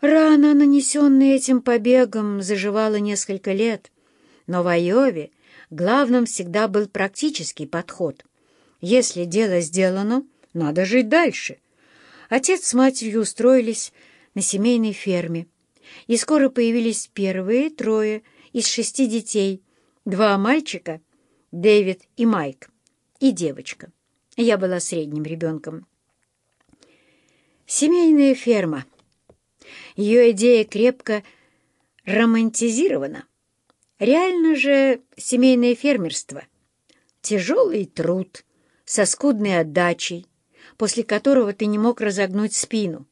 Рана, нанесенная этим побегом, заживала несколько лет, но в Айове главным всегда был практический подход. Если дело сделано, надо жить дальше. Отец с матерью устроились на семейной ферме, и скоро появились первые трое из шести детей, два мальчика, Дэвид и Майк, и девочка. Я была средним ребенком. Семейная ферма. Ее идея крепко романтизирована. Реально же семейное фермерство. Тяжелый труд со скудной отдачей, после которого ты не мог разогнуть спину.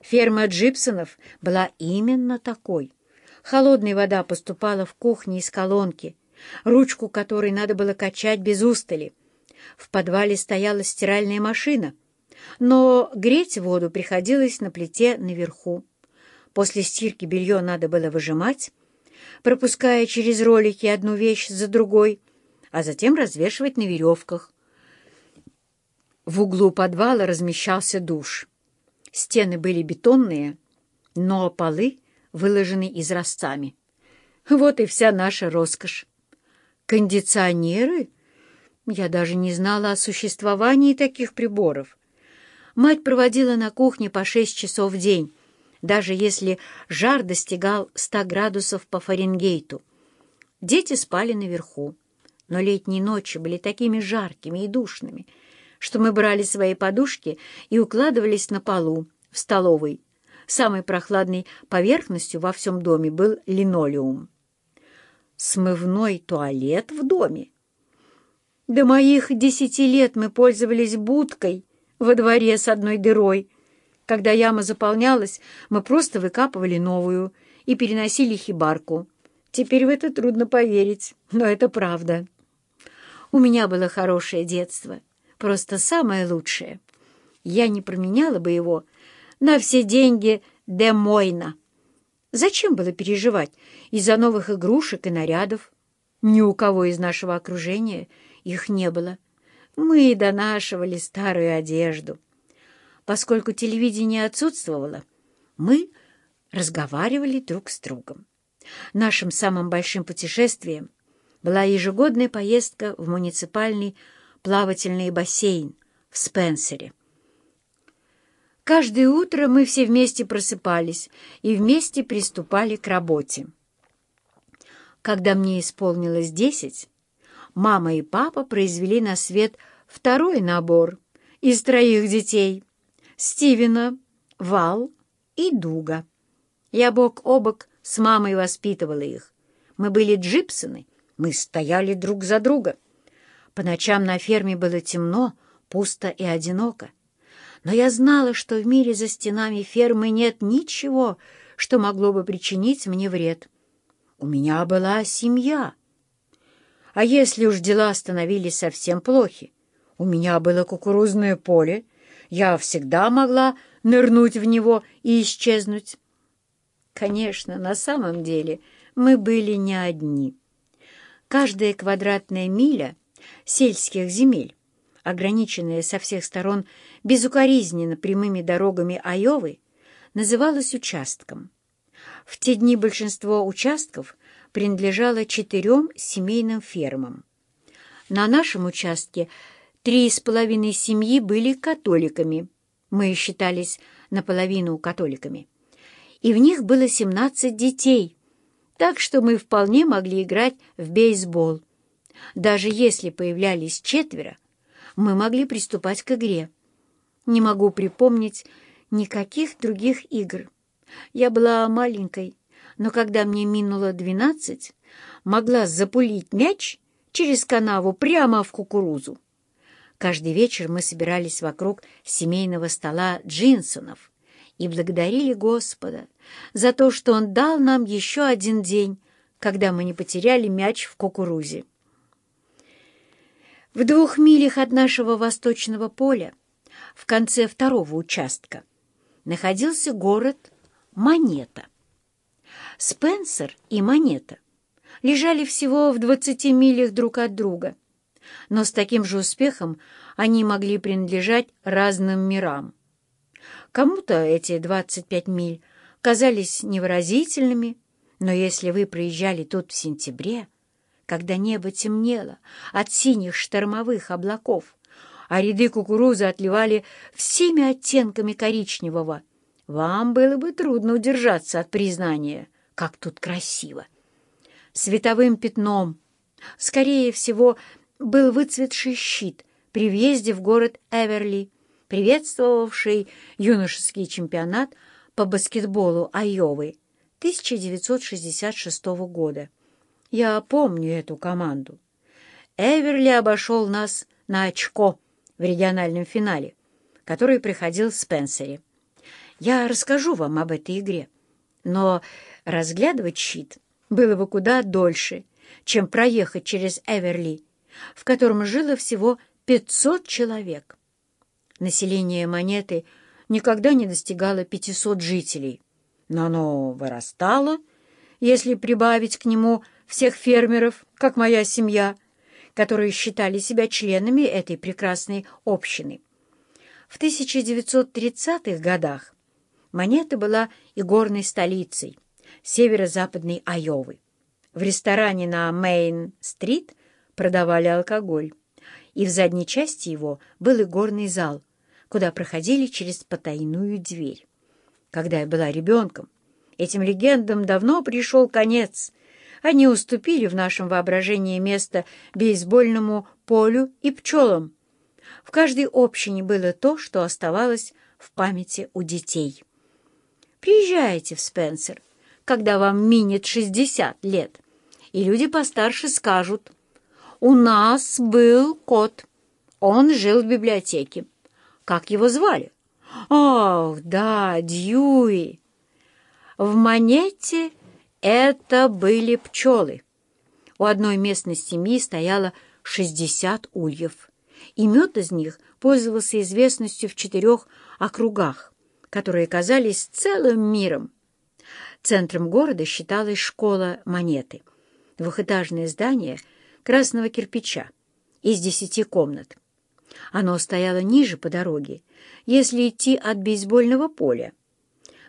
Ферма Джипсонов была именно такой. Холодная вода поступала в кухне из колонки, ручку которой надо было качать без устали. В подвале стояла стиральная машина — но греть воду приходилось на плите наверху. После стирки белье надо было выжимать, пропуская через ролики одну вещь за другой, а затем развешивать на веревках. В углу подвала размещался душ. Стены были бетонные, но полы выложены изразцами. Вот и вся наша роскошь. Кондиционеры? Я даже не знала о существовании таких приборов. Мать проводила на кухне по шесть часов в день, даже если жар достигал ста градусов по Фаренгейту. Дети спали наверху, но летние ночи были такими жаркими и душными, что мы брали свои подушки и укладывались на полу в столовой. Самой прохладной поверхностью во всем доме был линолеум. Смывной туалет в доме. До моих десяти лет мы пользовались будкой — во дворе с одной дырой. Когда яма заполнялась, мы просто выкапывали новую и переносили хибарку. Теперь в это трудно поверить, но это правда. У меня было хорошее детство, просто самое лучшее. Я не променяла бы его на все деньги де Мойна. Зачем было переживать из-за новых игрушек и нарядов? Ни у кого из нашего окружения их не было. Мы донашивали старую одежду. Поскольку телевидение отсутствовало, мы разговаривали друг с другом. Нашим самым большим путешествием была ежегодная поездка в муниципальный плавательный бассейн в Спенсере. Каждое утро мы все вместе просыпались и вместе приступали к работе. Когда мне исполнилось десять, мама и папа произвели на свет второй набор из троих детей — Стивена, Вал и Дуга. Я бок о бок с мамой воспитывала их. Мы были джипсоны, мы стояли друг за друга. По ночам на ферме было темно, пусто и одиноко. Но я знала, что в мире за стенами фермы нет ничего, что могло бы причинить мне вред. У меня была семья — а если уж дела становились совсем плохи, у меня было кукурузное поле, я всегда могла нырнуть в него и исчезнуть. Конечно, на самом деле мы были не одни. Каждая квадратная миля сельских земель, ограниченная со всех сторон безукоризненно прямыми дорогами Айовы, называлась участком. В те дни большинство участков принадлежала четырем семейным фермам. На нашем участке три с половиной семьи были католиками. Мы считались наполовину католиками. И в них было 17 детей, так что мы вполне могли играть в бейсбол. Даже если появлялись четверо, мы могли приступать к игре. Не могу припомнить никаких других игр. Я была маленькой, но когда мне минуло двенадцать, могла запулить мяч через канаву прямо в кукурузу. Каждый вечер мы собирались вокруг семейного стола Джинсонов и благодарили Господа за то, что Он дал нам еще один день, когда мы не потеряли мяч в кукурузе. В двух милях от нашего восточного поля, в конце второго участка, находился город Монета. Спенсер и Монета лежали всего в двадцати милях друг от друга, но с таким же успехом они могли принадлежать разным мирам. Кому-то эти двадцать пять миль казались невыразительными, но если вы проезжали тут в сентябре, когда небо темнело от синих штормовых облаков, а ряды кукурузы отливали всеми оттенками коричневого, вам было бы трудно удержаться от признания, как тут красиво. Световым пятном, скорее всего, был выцветший щит при въезде в город Эверли, приветствовавший юношеский чемпионат по баскетболу Айовы 1966 года. Я помню эту команду. Эверли обошел нас на очко в региональном финале, который приходил в Спенсере. Я расскажу вам об этой игре, но разглядывать щит было бы куда дольше, чем проехать через Эверли, в котором жило всего 500 человек. Население монеты никогда не достигало 500 жителей, но оно вырастало, если прибавить к нему всех фермеров, как моя семья, которые считали себя членами этой прекрасной общины. В 1930-х годах Монета была и горной столицей северо-западной Айовы. В ресторане на Мейн-стрит продавали алкоголь, и в задней части его был и горный зал, куда проходили через потайную дверь. Когда я была ребенком, этим легендам давно пришел конец. Они уступили в нашем воображении место бейсбольному полю и пчелам. В каждой общине было то, что оставалось в памяти у детей. Приезжайте в Спенсер, когда вам минет 60 лет, и люди постарше скажут, «У нас был кот, он жил в библиотеке. Как его звали?» «Ох, да, Дьюи!» В монете это были пчелы. У одной местной семьи стояло 60 ульев, и мед из них пользовался известностью в четырех округах которые казались целым миром. Центром города считалась школа монеты, двухэтажное здание красного кирпича из десяти комнат. Оно стояло ниже по дороге, если идти от бейсбольного поля.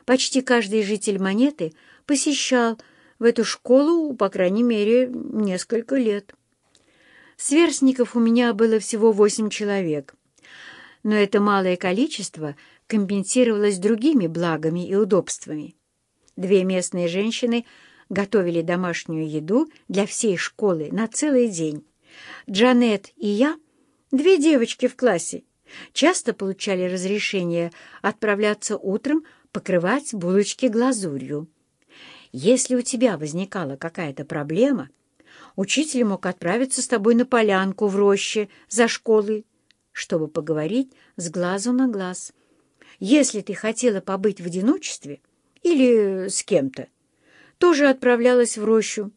Почти каждый житель монеты посещал в эту школу, по крайней мере, несколько лет. Сверстников у меня было всего восемь человек, но это малое количество — компенсировалось другими благами и удобствами. Две местные женщины готовили домашнюю еду для всей школы на целый день. Джанет и я, две девочки в классе, часто получали разрешение отправляться утром покрывать булочки глазурью. Если у тебя возникала какая-то проблема, учитель мог отправиться с тобой на полянку в роще за школой, чтобы поговорить с глазу на глаз. Если ты хотела побыть в одиночестве или с кем-то, тоже отправлялась в рощу,